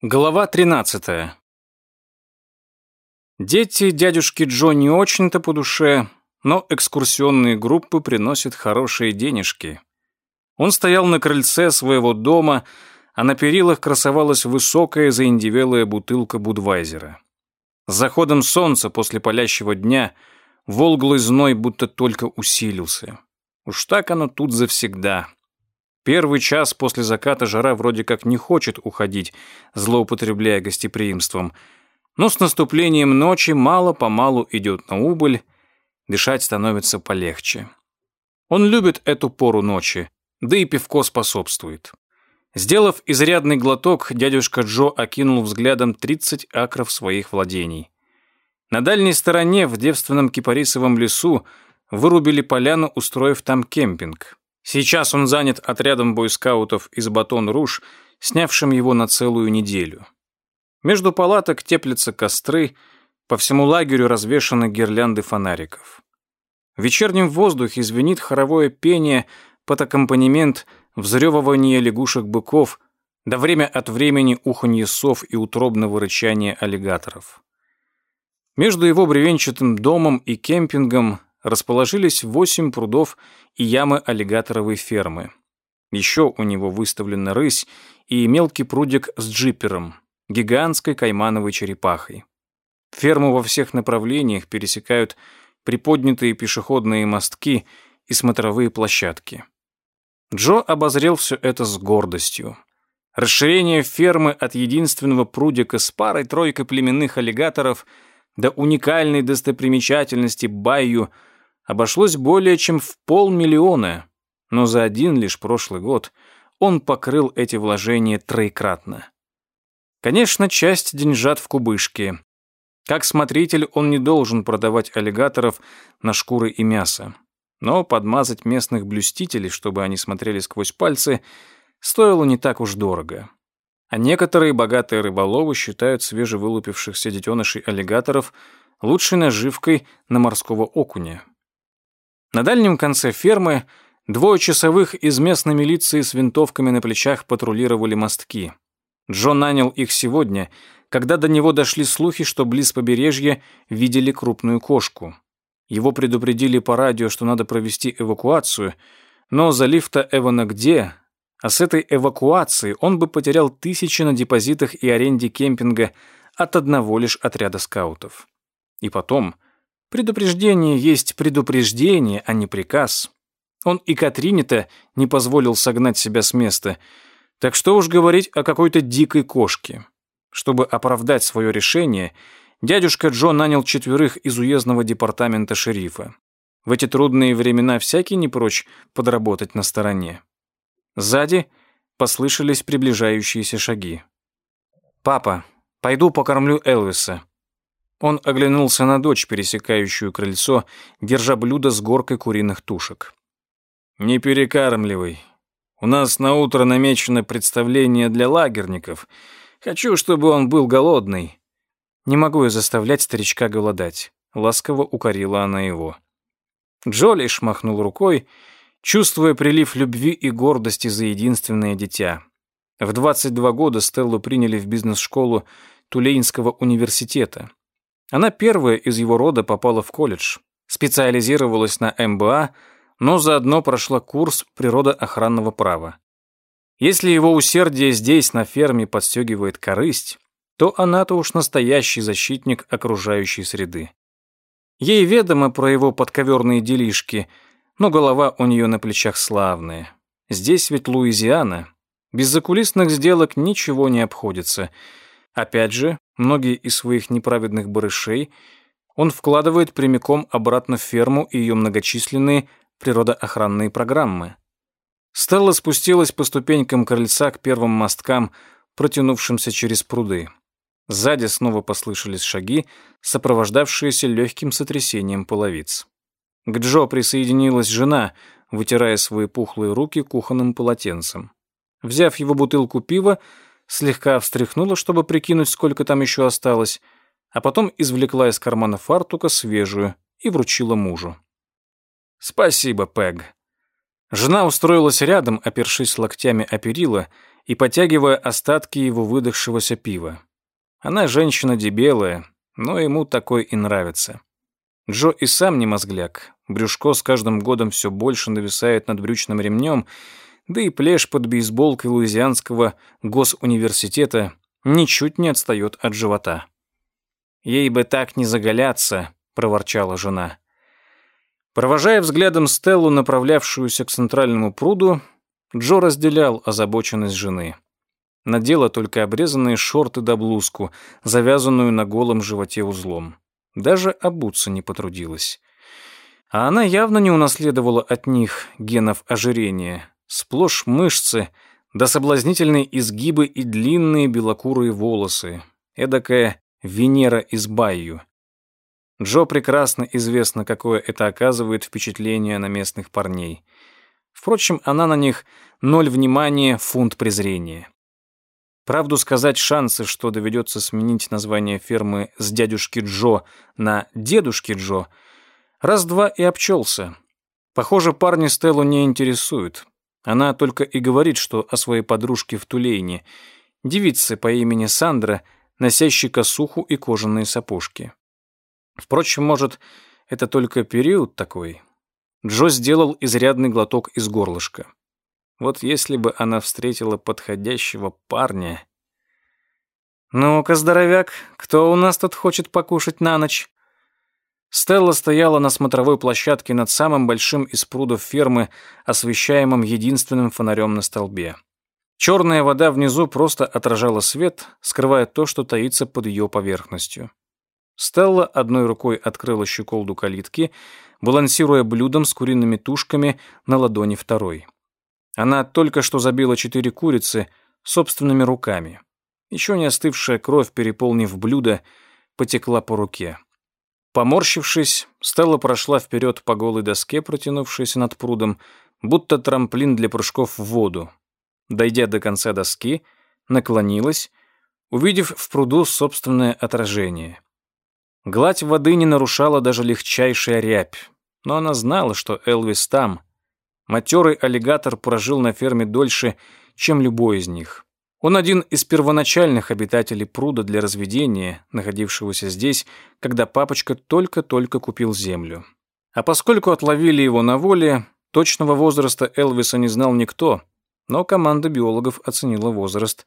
Глава 13. Дети дядюшки Джо не очень-то по душе, но экскурсионные группы приносят хорошие денежки. Он стоял на крыльце своего дома, а на перилах красовалась высокая заиндевелая бутылка Будвайзера. С заходом солнца после палящего дня волглый зной будто только усилился. Уж так оно тут завсегда. Первый час после заката жара вроде как не хочет уходить, злоупотребляя гостеприимством. Но с наступлением ночи мало-помалу идет на убыль, дышать становится полегче. Он любит эту пору ночи, да и пивко способствует. Сделав изрядный глоток, дядюшка Джо окинул взглядом 30 акров своих владений. На дальней стороне, в девственном кипарисовом лесу, вырубили поляну, устроив там кемпинг. Сейчас он занят отрядом бойскаутов из Батон-Руж, снявшим его на целую неделю. Между палаток теплятся костры, по всему лагерю развешаны гирлянды фонариков. В вечернем воздухе звенит хоровое пение под аккомпанемент взрёвывания лягушек-быков, да время от времени уханье сов и утробного рычания аллигаторов. Между его бревенчатым домом и кемпингом расположились восемь прудов и ямы аллигаторовой фермы. Еще у него выставлена рысь и мелкий прудик с джипером, гигантской каймановой черепахой. Ферму во всех направлениях пересекают приподнятые пешеходные мостки и смотровые площадки. Джо обозрел все это с гордостью. Расширение фермы от единственного прудика с парой-тройкой племенных аллигаторов до уникальной достопримечательности Байю – обошлось более чем в полмиллиона, но за один лишь прошлый год он покрыл эти вложения троекратно. Конечно, часть деньжат в кубышке. Как смотритель он не должен продавать аллигаторов на шкуры и мясо. Но подмазать местных блюстителей, чтобы они смотрели сквозь пальцы, стоило не так уж дорого. А некоторые богатые рыболовы считают свежевылупившихся детенышей аллигаторов лучшей наживкой на морского окуня. На дальнем конце фермы двое часовых из местной милиции с винтовками на плечах патрулировали мостки. Джо нанял их сегодня, когда до него дошли слухи, что близ побережья видели крупную кошку. Его предупредили по радио, что надо провести эвакуацию, но залив-то Эвана где? А с этой эвакуацией он бы потерял тысячи на депозитах и аренде кемпинга от одного лишь отряда скаутов. И потом, Предупреждение есть предупреждение, а не приказ. Он и Катрине-то не позволил согнать себя с места. Так что уж говорить о какой-то дикой кошке. Чтобы оправдать свое решение, дядюшка Джо нанял четверых из уездного департамента шерифа. В эти трудные времена всякий не прочь подработать на стороне. Сзади послышались приближающиеся шаги. «Папа, пойду покормлю Элвиса», он оглянулся на дочь, пересекающую крыльцо, держа блюдо с горкой куриных тушек. «Не перекармливай. У нас на утро намечено представление для лагерников. Хочу, чтобы он был голодный». «Не могу я заставлять старичка голодать», — ласково укорила она его. Джоли шмахнул рукой, чувствуя прилив любви и гордости за единственное дитя. В 22 года Стеллу приняли в бизнес-школу Тулейнского университета. Она первая из его рода попала в колледж, специализировалась на МБА, но заодно прошла курс природоохранного права. Если его усердие здесь, на ферме, подстегивает корысть, то она-то уж настоящий защитник окружающей среды. Ей ведомо про его подковерные делишки, но голова у нее на плечах славная. Здесь ведь Луизиана. Без закулисных сделок ничего не обходится — Опять же, многие из своих неправедных барышей он вкладывает прямиком обратно в ферму и ее многочисленные природоохранные программы. Стелла спустилась по ступенькам крыльца к первым мосткам, протянувшимся через пруды. Сзади снова послышались шаги, сопровождавшиеся легким сотрясением половиц. К Джо присоединилась жена, вытирая свои пухлые руки кухонным полотенцем. Взяв его бутылку пива, слегка встряхнула, чтобы прикинуть, сколько там еще осталось, а потом извлекла из кармана фартука свежую и вручила мужу. «Спасибо, Пэг». Жена устроилась рядом, опершись локтями о перила, и потягивая остатки его выдохшегося пива. Она женщина дебелая, но ему такой и нравится. Джо и сам не мозгляк. Брюшко с каждым годом все больше нависает над брючным ремнем, да и плешь под бейсболкой Луизианского госуниверситета ничуть не отстает от живота. «Ей бы так не заголяться», — проворчала жена. Провожая взглядом Стеллу, направлявшуюся к центральному пруду, Джо разделял озабоченность жены. Надела только обрезанные шорты да блузку, завязанную на голом животе узлом. Даже обуться не потрудилась. А она явно не унаследовала от них генов ожирения. Сплошь мышцы, да соблазнительные изгибы и длинные белокурые волосы. Эдакая Венера из Байю. Джо прекрасно известно, какое это оказывает впечатление на местных парней. Впрочем, она на них ноль внимания, фунт презрения. Правду сказать, шансы, что доведется сменить название фермы с дядюшки Джо на дедушки Джо, раз-два и обчелся. Похоже, парни Стеллу не интересуют. Она только и говорит, что о своей подружке в Тулейне, девице по имени Сандра, носящей косуху и кожаные сапожки. Впрочем, может, это только период такой. Джо сделал изрядный глоток из горлышка. Вот если бы она встретила подходящего парня... «Ну-ка, здоровяк, кто у нас тут хочет покушать на ночь?» Стелла стояла на смотровой площадке над самым большим из прудов фермы, освещаемым единственным фонарем на столбе. Черная вода внизу просто отражала свет, скрывая то, что таится под ее поверхностью. Стелла одной рукой открыла щеколду калитки, балансируя блюдом с куриными тушками на ладони второй. Она только что забила четыре курицы собственными руками. Еще не остывшая кровь, переполнив блюдо, потекла по руке. Поморщившись, Стелла прошла вперед по голой доске, протянувшейся над прудом, будто трамплин для прыжков в воду. Дойдя до конца доски, наклонилась, увидев в пруду собственное отражение. Гладь воды не нарушала даже легчайшая рябь, но она знала, что Элвис там. Матерый аллигатор прожил на ферме дольше, чем любой из них. Он один из первоначальных обитателей пруда для разведения, находившегося здесь, когда папочка только-только купил землю. А поскольку отловили его на воле, точного возраста Элвиса не знал никто, но команда биологов оценила возраст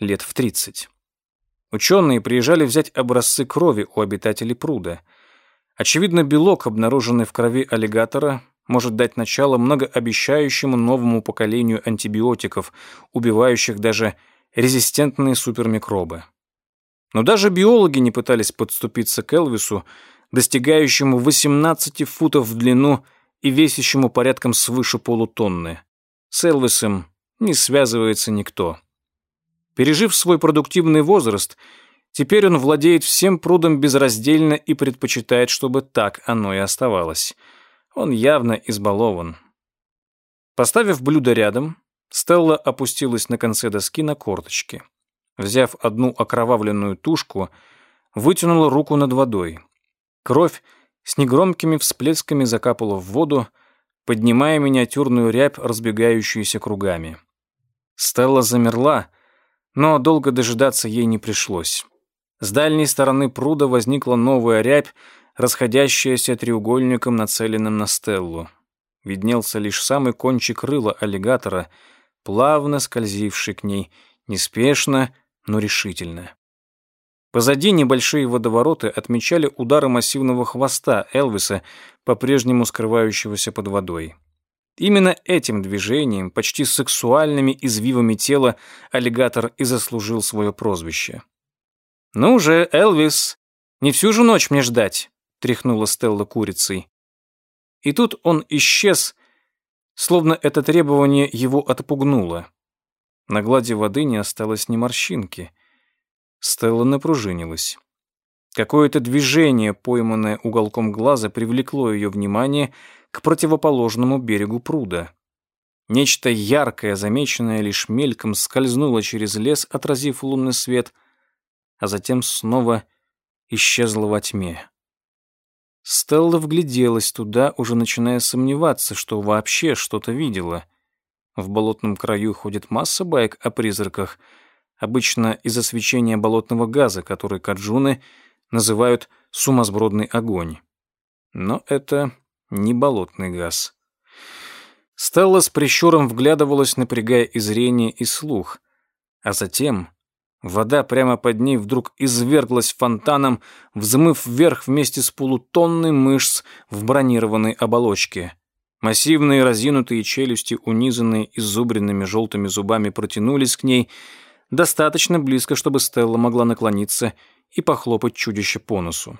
лет в 30. Ученые приезжали взять образцы крови у обитателей пруда. Очевидно, белок, обнаруженный в крови аллигатора, может дать начало многообещающему новому поколению антибиотиков, убивающих даже резистентные супермикробы. Но даже биологи не пытались подступиться к Элвису, достигающему 18 футов в длину и весящему порядком свыше полутонны. С Элвисом не связывается никто. Пережив свой продуктивный возраст, теперь он владеет всем прудом безраздельно и предпочитает, чтобы так оно и оставалось. Он явно избалован. Поставив блюдо рядом, Стелла опустилась на конце доски на корточки. Взяв одну окровавленную тушку, вытянула руку над водой. Кровь с негромкими всплесками закапала в воду, поднимая миниатюрную рябь, разбегающуюся кругами. Стелла замерла, но долго дожидаться ей не пришлось. С дальней стороны пруда возникла новая рябь, расходящаяся треугольником, нацеленным на Стеллу. Виднелся лишь самый кончик рыла аллигатора, плавно скользивший к ней, неспешно, но решительно. Позади небольшие водовороты отмечали удары массивного хвоста Элвиса, по-прежнему скрывающегося под водой. Именно этим движением, почти сексуальными извивами тела, аллигатор и заслужил свое прозвище. «Ну же, Элвис, не всю же ночь мне ждать», — тряхнула Стелла курицей. И тут он исчез, словно это требование его отпугнуло. На глади воды не осталось ни морщинки. Стелла напружинилась. Какое-то движение, пойманное уголком глаза, привлекло ее внимание — к противоположному берегу пруда. Нечто яркое, замеченное лишь мельком, скользнуло через лес, отразив лунный свет, а затем снова исчезло во тьме. Стелла вгляделась туда, уже начиная сомневаться, что вообще что-то видела. В болотном краю ходит масса байк о призраках, обычно из-за свечения болотного газа, который каджуны называют сумасбродный огонь. Но это не болотный газ. Стелла с прищуром вглядывалась, напрягая и зрение, и слух. А затем вода прямо под ней вдруг изверглась фонтаном, взмыв вверх вместе с полутонной мышц в бронированной оболочке. Массивные разинутые челюсти, унизанные изубренными желтыми зубами, протянулись к ней достаточно близко, чтобы Стелла могла наклониться и похлопать чудище по носу.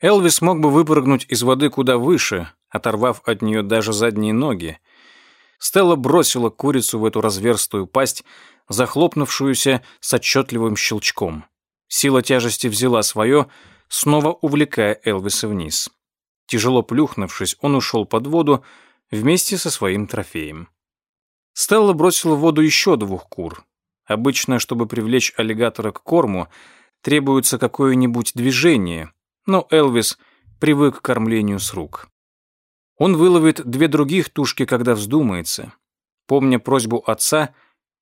Элвис мог бы выпрыгнуть из воды куда выше, оторвав от нее даже задние ноги. Стелла бросила курицу в эту разверстую пасть, захлопнувшуюся с отчетливым щелчком. Сила тяжести взяла свое, снова увлекая Элвиса вниз. Тяжело плюхнувшись, он ушел под воду вместе со своим трофеем. Стелла бросила в воду еще двух кур. Обычно, чтобы привлечь аллигатора к корму, требуется какое-нибудь движение, но Элвис привык к кормлению с рук. Он выловит две других тушки, когда вздумается. Помня просьбу отца,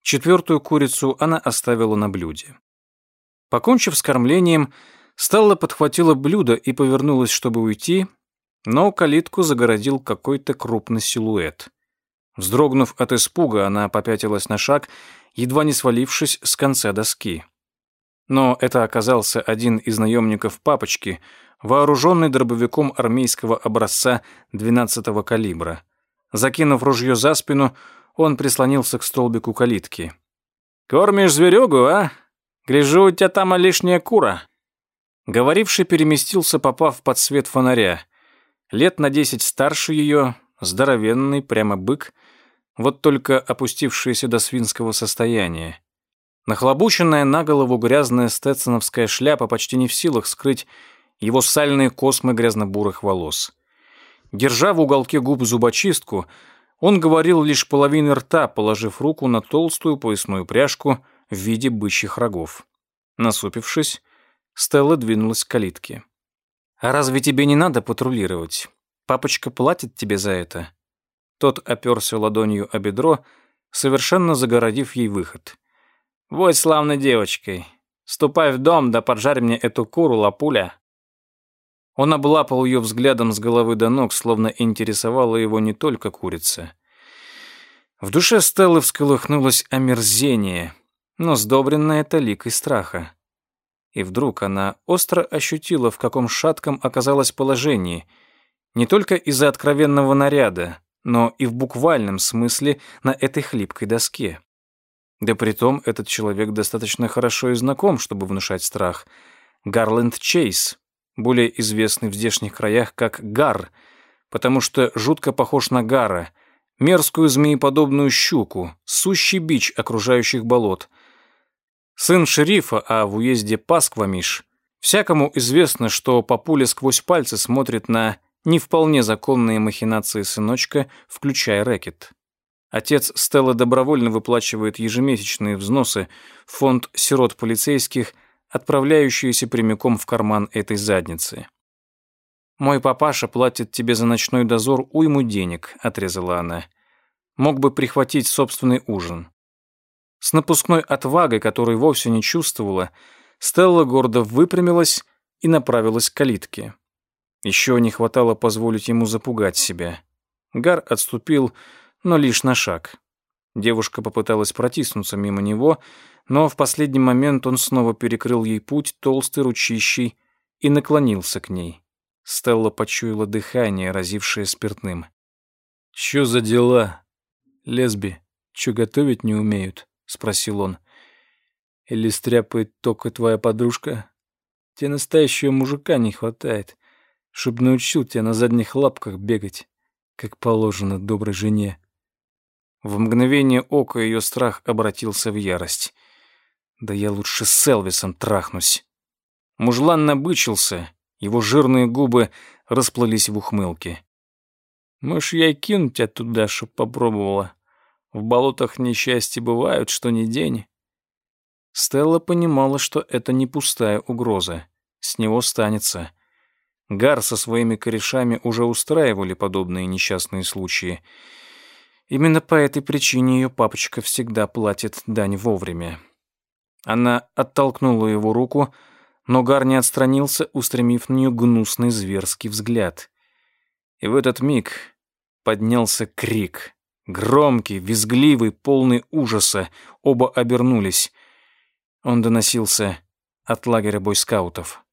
четвертую курицу она оставила на блюде. Покончив с кормлением, Стелла подхватила блюдо и повернулась, чтобы уйти, но калитку загородил какой-то крупный силуэт. Вздрогнув от испуга, она попятилась на шаг, едва не свалившись с конца доски. Но это оказался один из наемников папочки, вооруженный дробовиком армейского образца 12-го калибра. Закинув ружье за спину, он прислонился к столбику калитки. «Кормишь зверюгу, а? Гляжу, у тебя там лишняя кура». Говоривший переместился, попав под свет фонаря. Лет на десять старше ее, здоровенный, прямо бык, вот только опустившийся до свинского состояния. Нахлобученная на голову грязная стетсоновская шляпа почти не в силах скрыть его сальные космы грязно-бурых волос. Держа в уголке губ зубочистку, он говорил лишь половиной рта, положив руку на толстую поясную пряжку в виде бычьих рогов. Насупившись, Стелла двинулась к калитке. «А разве тебе не надо патрулировать? Папочка платит тебе за это?» Тот оперся ладонью о бедро, совершенно загородив ей выход. «Будь славной девочкой. Ступай в дом, да поджарь мне эту куру, лапуля». Он облапал ее взглядом с головы до ног, словно интересовала его не только курица. В душе Стеллы всколыхнулось омерзение, но сдобренное таликой страха. И вдруг она остро ощутила, в каком шатком оказалось положении, не только из-за откровенного наряда, но и в буквальном смысле на этой хлипкой доске. Да притом этот человек достаточно хорошо и знаком, чтобы внушать страх. Гарленд Чейз, более известный в здешних краях как Гар, потому что жутко похож на Гара, мерзкую змееподобную щуку, сущий бич окружающих болот. Сын шерифа, а в уезде Пасквамиш, всякому известно, что папуля сквозь пальцы смотрит на не вполне законные махинации сыночка, включая рэкет. Отец Стелла добровольно выплачивает ежемесячные взносы в фонд сирот полицейских, отправляющиеся прямиком в карман этой задницы. «Мой папаша платит тебе за ночной дозор уйму денег», — отрезала она. «Мог бы прихватить собственный ужин». С напускной отвагой, которой вовсе не чувствовала, Стелла гордо выпрямилась и направилась к калитке. Еще не хватало позволить ему запугать себя. Гар отступил, но лишь на шаг. Девушка попыталась протиснуться мимо него, но в последний момент он снова перекрыл ей путь толстой ручищей и наклонился к ней. Стелла почуяла дыхание, разившее спиртным. «Чё за дела? Лесби, чё готовить не умеют?» — спросил он. «Или стряпает только твоя подружка? Тебе настоящего мужика не хватает, чтоб научил тебя на задних лапках бегать, как положено доброй жене». В мгновение ока ее страх обратился в ярость. «Да я лучше с Элвисом трахнусь». Мужлан набычился, его жирные губы расплылись в ухмылке. «Может, я кину тебя туда, чтоб попробовала? В болотах несчастья бывают, что ни день». Стелла понимала, что это не пустая угроза. С него станется. Гар со своими корешами уже устраивали подобные несчастные случаи. Именно по этой причине ее папочка всегда платит дань вовремя. Она оттолкнула его руку, но Гар не отстранился, устремив на нее гнусный зверский взгляд. И в этот миг поднялся крик. Громкий, визгливый, полный ужаса. Оба обернулись. Он доносился от лагеря бойскаутов.